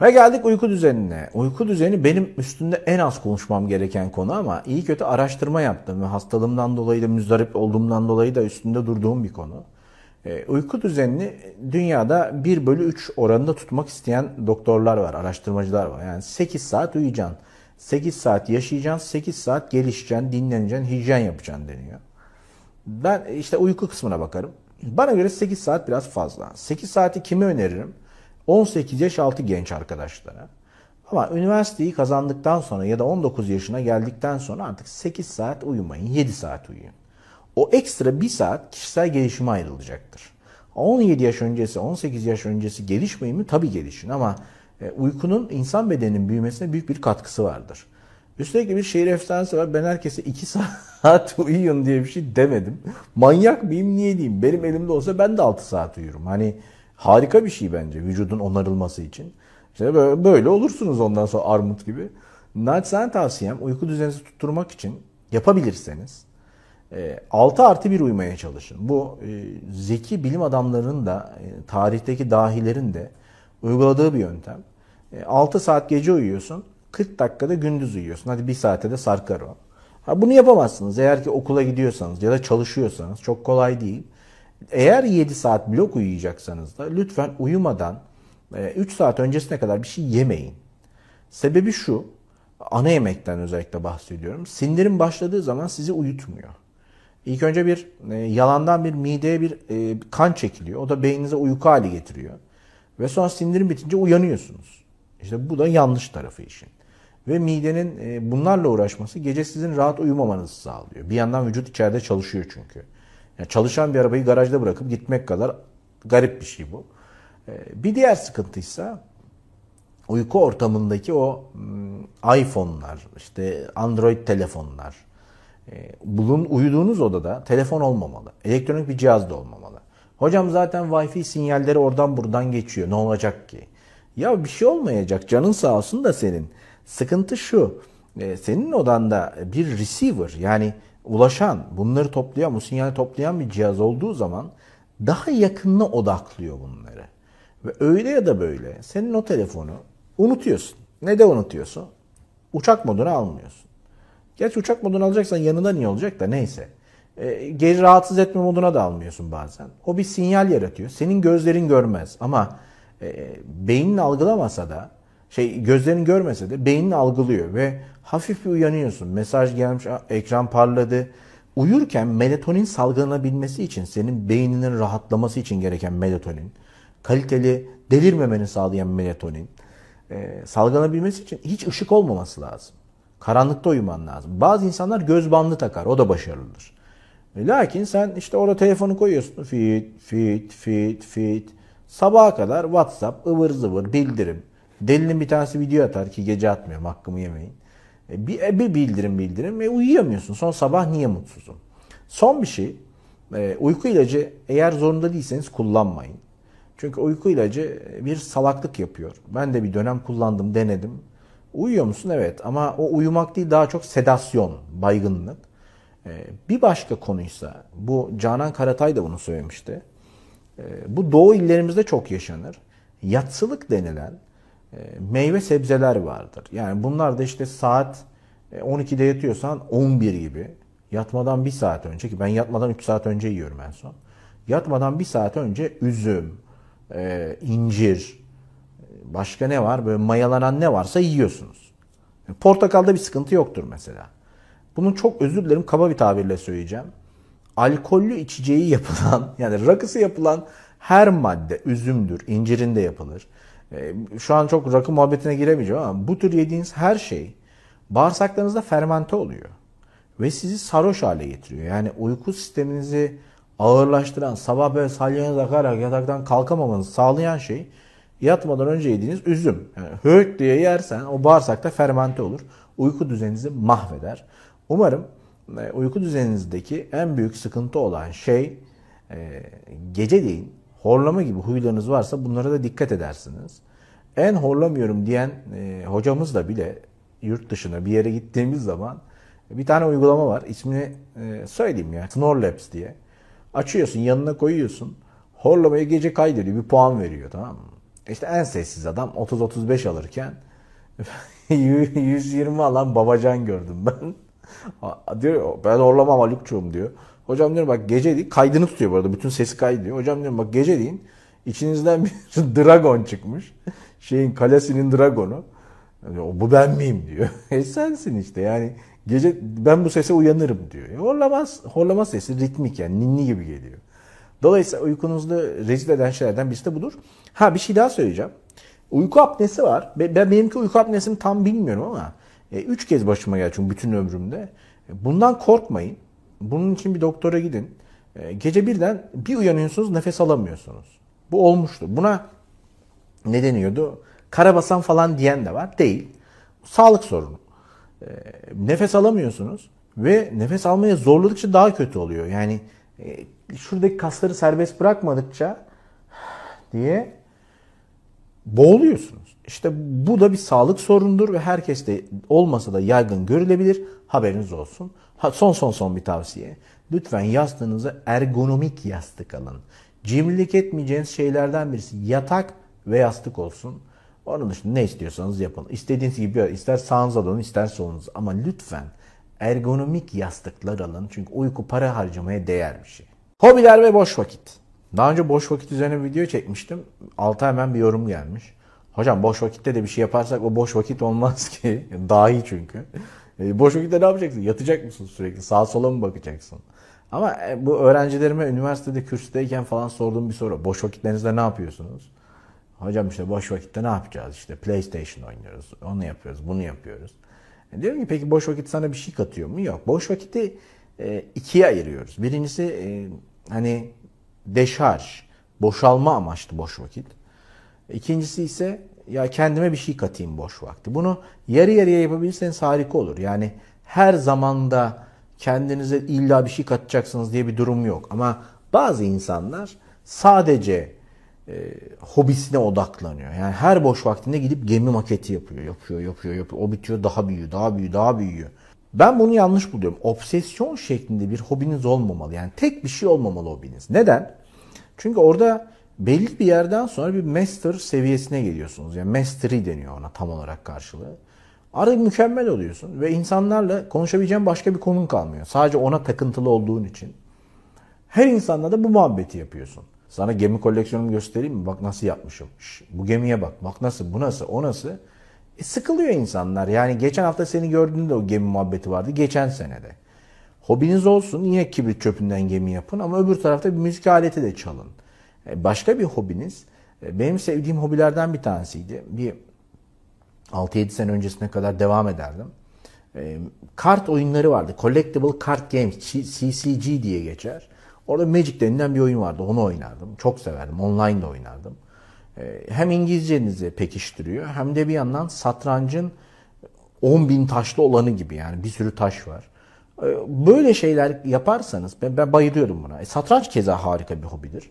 Ve geldik uyku düzenine. Uyku düzeni benim üstünde en az konuşmam gereken konu ama iyi kötü araştırma yaptım ve hastalığımdan dolayı da müzdarip olduğumdan dolayı da üstünde durduğum bir konu. E, uyku düzenini dünyada 1 bölü 3 oranında tutmak isteyen doktorlar var, araştırmacılar var. Yani 8 saat uyuyacaksın, 8 saat yaşayacaksın, 8 saat gelişeceksin, dinleneceksin, hijyen yapacaksın deniyor. Ben işte uyku kısmına bakarım. Bana göre 8 saat biraz fazla. 8 saati kime öneririm? 18 yaş altı genç arkadaşlara. Ama üniversiteyi kazandıktan sonra ya da 19 yaşına geldikten sonra artık 8 saat uyumayın, 7 saat uyuyun. O ekstra 1 saat kişisel gelişime ayrılacaktır. 17 yaş öncesi, 18 yaş öncesi gelişmeyin mi? Tabii gelişin ama e, uykunun insan bedeninin büyümesine büyük bir katkısı vardır. Üstelik bir şehir efsanesi var. Ben herkese 2 saat uyuyun diye bir şey demedim. Manyak mıyım niye diyeyim? Benim elimde olsa ben de 6 saat uyurum. Hani harika bir şey bence vücudun onarılması için. İşte böyle olursunuz ondan sonra armut gibi. Naçizane tavsiyem uyku düzeninizi tutturmak için yapabilirseniz 6 e, artı 1 uyumaya çalışın. Bu e, zeki bilim adamlarının da e, tarihteki dahilerin de uyguladığı bir yöntem. 6 saat gece uyuyorsun, 40 dakikada gündüz uyuyorsun. Hadi bir saate de sarkar o. Ha, bunu yapamazsınız eğer ki okula gidiyorsanız ya da çalışıyorsanız çok kolay değil. Eğer 7 saat blok uyuyacaksanız da lütfen uyumadan 3 saat öncesine kadar bir şey yemeyin. Sebebi şu, ana yemekten özellikle bahsediyorum. Sindirim başladığı zaman sizi uyutmuyor. İlk önce bir e, yalandan bir mideye bir e, kan çekiliyor. O da beyninize uyku hali getiriyor. Ve sonra sindirim bitince uyanıyorsunuz. İşte bu da yanlış tarafı işin. Ve midenin e, bunlarla uğraşması gece sizin rahat uyumamanızı sağlıyor. Bir yandan vücut içeride çalışıyor çünkü. Yani çalışan bir arabayı garajda bırakıp gitmek kadar garip bir şey bu. E, bir diğer sıkıntıysa uyku ortamındaki o hmm, iPhone'lar, işte Android telefonlar, e, bulun uyuduğunuz odada telefon olmamalı. Elektronik bir cihaz da olmamalı. Hocam zaten Wi-Fi sinyalleri oradan buradan geçiyor. Ne olacak ki? Ya bir şey olmayacak. Canın sağ olsun da senin. Sıkıntı şu. E, senin odanda bir receiver yani ulaşan, bunları toplayan, bu sinyali toplayan bir cihaz olduğu zaman daha yakınına odaklıyor bunları. Ve öyle ya da böyle senin o telefonu unutuyorsun. Ne de unutuyorsun? Uçak moduna almıyorsun. Geç uçak modunu alacaksan yanında niye olacak da neyse. E, geri rahatsız etme moduna da almıyorsun bazen. O bir sinyal yaratıyor. Senin gözlerin görmez ama e, beynin algılamasa da şey gözlerin görmese de beynin algılıyor ve hafif bir uyanıyorsun. Mesaj gelmiş, ekran parladı. Uyurken melatonin salgılanabilmesi için senin beyninin rahatlaması için gereken melatonin, kaliteli delirmemeni sağlayan melatonin e, salgılanabilmesi için hiç ışık olmaması lazım. Karanlıkta uyuman lazım. Bazı insanlar göz bandı takar. O da başarılıdır. E, lakin sen işte orada telefonu koyuyorsun. Fit, fit, fit, fit. Sabaha kadar WhatsApp, ıvır zıvır, bildirim. Delinin bir tanesi video atar ki gece atmıyorum hakkımı yemeyin. E, bir, e, bir bildirim bildirim ve uyuyamıyorsun. Son sabah niye mutsuzum? Son bir şey. Uyku ilacı eğer zorunda değilseniz kullanmayın. Çünkü uyku ilacı bir salaklık yapıyor. Ben de bir dönem kullandım, denedim. Uyuyor musun? Evet ama o uyumak değil daha çok sedasyon, baygınlık. Bir başka konuysa bu Canan Karatay da bunu söylemişti. Bu doğu illerimizde çok yaşanır. Yatsılık denilen e, meyve sebzeler vardır. Yani bunlar da işte saat 12'de e, yatıyorsan 11 gibi yatmadan bir saat önce ki ben yatmadan 3 saat önce yiyorum en son. Yatmadan bir saat önce üzüm, e, incir, Başka ne var? Böyle mayalanan ne varsa yiyorsunuz. Portakalda bir sıkıntı yoktur mesela. Bunun çok özür dilerim kaba bir tabirle söyleyeceğim. Alkollü içeceği yapılan yani rakısı yapılan her madde üzümdür, incirinde yapılır. Ee, şu an çok rakı muhabbetine giremeyeceğim ama bu tür yediğiniz her şey bağırsaklarınızda fermente oluyor. Ve sizi sarhoş hale getiriyor. Yani uyku sisteminizi ağırlaştıran, sabah böyle salyanız akarak yataktan kalkamamanızı sağlayan şey yatmadan önce yediğiniz üzüm. Yani höt diye yersen o bağırsakta fermente olur. Uyku düzeninizi mahveder. Umarım e, uyku düzeninizdeki en büyük sıkıntı olan şey e, geceleyin horlama gibi huylarınız varsa bunlara da dikkat edersiniz. En horlamıyorum diyen e, hocamız bile yurt dışına bir yere gittiğimiz zaman bir tane uygulama var. İsmini e, söyleyeyim ya. Snorlaps diye. Açıyorsun yanına koyuyorsun. Horlamayı gece kaydediyor. Bir puan veriyor tamam mı? İşte en sessiz adam 30-35 alırken 120 alan babacan gördüm ben. diyor ben horlamam Haluk'cuğum diyor. Hocam diyor bak gece değil kaydını tutuyor bu arada bütün sesi kaydediyor. Hocam diyorum bak gece deyin içinizden bir dragon çıkmış. Şeyin kalesinin dragonu. Yani, bu ben miyim diyor. E sensin işte yani gece ben bu sese uyanırım diyor. E, horlamaz, horlama sesi ritmik yani ninni gibi geliyor. Dolayısıyla uykunuzda rezil eden şeylerden birisi de budur. Ha bir şey daha söyleyeceğim. Uyku apnesi var. Ben benimki uyku apnesini tam bilmiyorum ama e, üç kez başıma geldi çünkü bütün ömrümde. E, bundan korkmayın. Bunun için bir doktora gidin. E, gece birden bir uyanıyorsunuz nefes alamıyorsunuz. Bu olmuştu. Buna ne deniyordu? Karabasan falan diyen de var. Değil. Sağlık sorunu. E, nefes alamıyorsunuz ve nefes almaya zorladıkça daha kötü oluyor. Yani e, şuradaki kasları serbest bırakmadıkça diye boğuluyorsunuz. İşte bu da bir sağlık sorundur ve herkeste olmasa da yaygın görülebilir. Haberiniz olsun. Ha, son son son bir tavsiye. Lütfen yastığınıza ergonomik yastık alın. Cimrilik etmeyeceğiniz şeylerden birisi yatak ve yastık olsun. Onun dışında ne istiyorsanız yapın. İstediğiniz gibi ister sağınıza dönün ister solunuza. Ama lütfen ergonomik yastıklar alın. Çünkü uyku para harcamaya değer bir şey. Hobiler ve boş vakit. Daha önce boş vakit üzerine bir video çekmiştim. Alta hemen bir yorum gelmiş. Hocam boş vakitte de bir şey yaparsak o boş vakit olmaz ki. Dahi çünkü. E, boş vakitte ne yapacaksın? Yatacak mısın sürekli? Sağa sola mı bakacaksın? Ama e, bu öğrencilerime üniversitede kürsüdeyken falan sorduğum bir soru. Boş vakitlerinizde ne yapıyorsunuz? Hocam işte boş vakitte ne yapacağız? İşte PlayStation oynuyoruz. Onu yapıyoruz, bunu yapıyoruz. E diyorum ki peki boş vakit sana bir şey katıyor mu? Yok. Boş vakiti e, ikiye ayırıyoruz. Birincisi hani deşarj, boşalma amaçlı boş vakit. İkincisi ise ya kendime bir şey katayım boş vakti. Bunu yarı yarıya yapabilirseniz harika olur. Yani her zamanda kendinize illa bir şey katacaksınız diye bir durum yok. Ama bazı insanlar sadece e, hobisine odaklanıyor. Yani her boş vaktinde gidip gemi maketi yapıyor, yapıyor, yapıyor, yapıyor. O bitiyor daha büyüyor, daha büyüyor, daha büyüyor. Ben bunu yanlış buluyorum. Obsesyon şeklinde bir hobiniz olmamalı. Yani tek bir şey olmamalı hobiniz. Neden? Çünkü orada belli bir yerden sonra bir master seviyesine geliyorsunuz. Yani mastery deniyor ona tam olarak karşılığı. Arada mükemmel oluyorsun ve insanlarla konuşabileceğin başka bir konun kalmıyor. Sadece ona takıntılı olduğun için. Her insanla da bu muhabbeti yapıyorsun. Sana gemi koleksiyonumu göstereyim mi? Bak nasıl yapmışım. Şş, bu gemiye bak. Bak nasıl, bu nasıl, o nasıl. E, sıkılıyor insanlar. Yani geçen hafta seni gördüğünde o gemi muhabbeti vardı. Geçen senede. Hobiniz olsun. Yine kibrit çöpünden gemi yapın. Ama öbür tarafta bir müzik aleti de çalın. E, başka bir hobiniz. E, benim sevdiğim hobilerden bir tanesiydi. Bir 6-7 sene öncesine kadar devam ederdim. E, kart oyunları vardı. Collectible Card Games. CCG diye geçer. Orada Magic denilen bir oyun vardı. Onu oynardım. Çok severdim. Online de oynardım. Ee, hem İngilizcenizi pekiştiriyor hem de bir yandan satrancın 10 bin taşlı olanı gibi yani bir sürü taş var. Ee, böyle şeyler yaparsanız ben, ben bayılıyorum buna. E, satranç keza harika bir hobidir.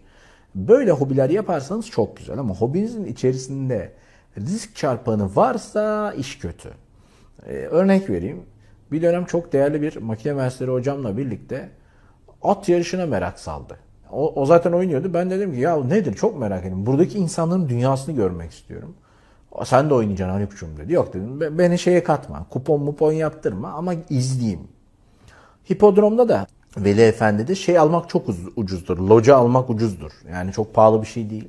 Böyle hobiler yaparsanız çok güzel ama hobinizin içerisinde risk çarpanı varsa iş kötü. Ee, örnek vereyim. Bir dönem çok değerli bir makine mühendisleri hocamla birlikte at yarışına merak saldı. O, o zaten oynuyordu. Ben dedim ki ya nedir çok merak ettim. Buradaki insanların dünyasını görmek istiyorum. Sen de oynayacaksın Haluk'cum dedi. Yok dedim beni şeye katma. Kupon mupon yaptırma ama izleyeyim. Hipodromda da Veli Efendi'de şey almak çok ucuzdur. Loca almak ucuzdur. Yani çok pahalı bir şey değil.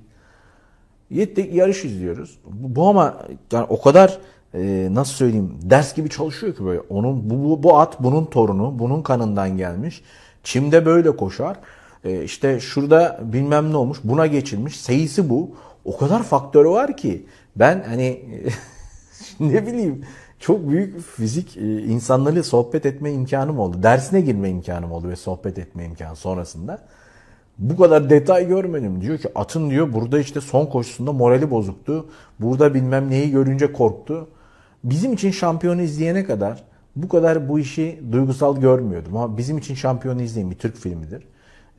Gittik yarış izliyoruz. Bu, ama yani o kadar e, nasıl söyleyeyim ders gibi çalışıyor ki böyle. Onun bu, bu, bu at bunun torunu, bunun kanından gelmiş. Çimde böyle koşar. E, işte şurada bilmem ne olmuş, buna geçilmiş. Seyisi bu. O kadar faktörü var ki ben hani ne bileyim çok büyük fizik e, insanlarla sohbet etme imkanım oldu. Dersine girme imkanım oldu ve sohbet etme imkanı sonrasında. Bu kadar detay görmedim. Diyor ki atın diyor burada işte son koşusunda morali bozuktu. Burada bilmem neyi görünce korktu. Bizim için şampiyonu izleyene kadar bu kadar bu işi duygusal görmüyordum. Ama bizim için şampiyonu izleyin bir Türk filmidir.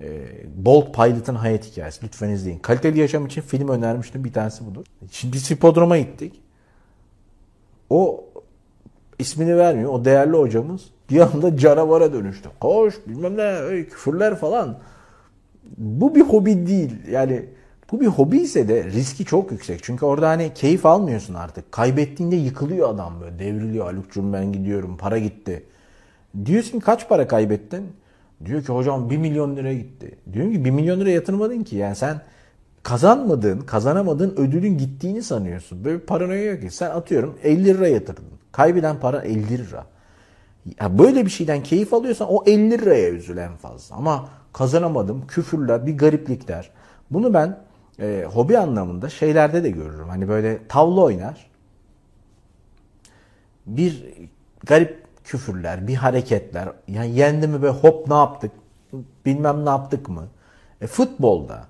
E, Bolt Pilot'ın hayat hikayesi. Lütfen izleyin. Kaliteli yaşam için film önermiştim. Bir tanesi budur. Şimdi biz hipodroma gittik. O ismini vermiyor. O değerli hocamız bir anda canavara dönüştü. Koş bilmem ne küfürler falan. Bu bir hobi değil. Yani Bu bir hobi ise de riski çok yüksek. Çünkü orada hani keyif almıyorsun artık. Kaybettiğinde yıkılıyor adam böyle. Devriliyor. Haluk'cum ben gidiyorum. Para gitti. Diyorsun kaç para kaybettin? Diyor ki hocam 1 milyon lira gitti. Diyorum ki 1 milyon lira yatırmadın ki. Yani sen kazanmadığın, kazanamadığın ödülün gittiğini sanıyorsun. Böyle bir paranoya yok ki. Sen atıyorum 50 lira yatırdın. Kaybeden para 50 lira. Ya böyle bir şeyden keyif alıyorsan o 50 liraya üzül en fazla. Ama kazanamadım, küfürler, bir gariplikler. Bunu ben e, hobi anlamında şeylerde de görürüm. Hani böyle tavla oynar. Bir garip küfürler, bir hareketler. Yani yendi mi böyle hop ne yaptık, bilmem ne yaptık mı. E, futbolda.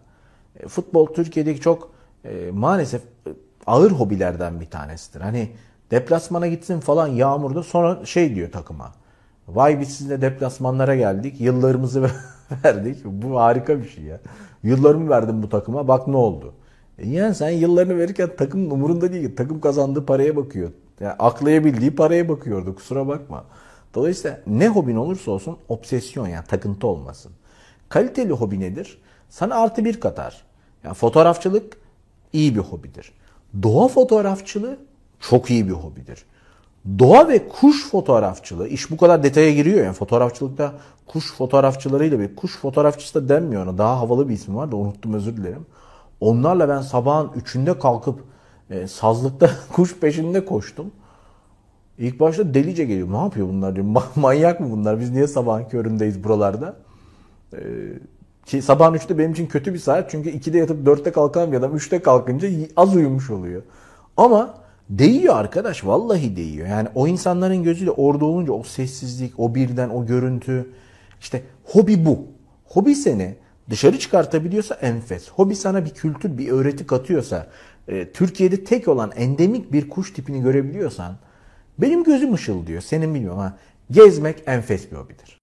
E, futbol Türkiye'deki çok e, maalesef e, ağır hobilerden bir tanesidir. Hani deplasmana gitsin falan yağmurda sonra şey diyor takıma. Vay biz sizinle deplasmanlara geldik. Yıllarımızı verdik. Bu harika bir şey ya. Yıllarımı verdim bu takıma. Bak ne oldu. E yani sen yıllarını verirken takımın umurunda değil. Takım kazandığı paraya bakıyor. Yani aklayabildiği paraya bakıyordu. Kusura bakma. Dolayısıyla ne hobin olursa olsun obsesyon yani takıntı olmasın. Kaliteli hobi nedir? Sana artı bir katar. Yani fotoğrafçılık iyi bir hobidir. Doğa fotoğrafçılığı çok iyi bir hobidir. Doğa ve kuş fotoğrafçılığı, iş bu kadar detaya giriyor yani fotoğrafçılıkta kuş fotoğrafçılarıyla bir kuş fotoğrafçısı da denmiyor ona. Daha havalı bir ismi var da unuttum özür dilerim. Onlarla ben sabahın üçünde kalkıp e, sazlıkta kuş peşinde koştum. İlk başta delice geliyor. Ne yapıyor bunlar diyorum. Manyak mı bunlar? Biz niye sabahın köründeyiz buralarda? Ee, ki sabahın 3'te benim için kötü bir saat. Çünkü 2'de yatıp 4'te kalkan bir adam 3'te kalkınca az uyumuş oluyor. Ama değiyor arkadaş. Vallahi değiyor. Yani o insanların gözüyle orada olunca o sessizlik, o birden, o görüntü. işte hobi bu. Hobi seni dışarı çıkartabiliyorsa enfes. Hobi sana bir kültür, bir öğreti katıyorsa, e, Türkiye'de tek olan endemik bir kuş tipini görebiliyorsan benim gözüm ışıldıyor. Senin bilmiyorum ha. Gezmek enfes bir hobidir.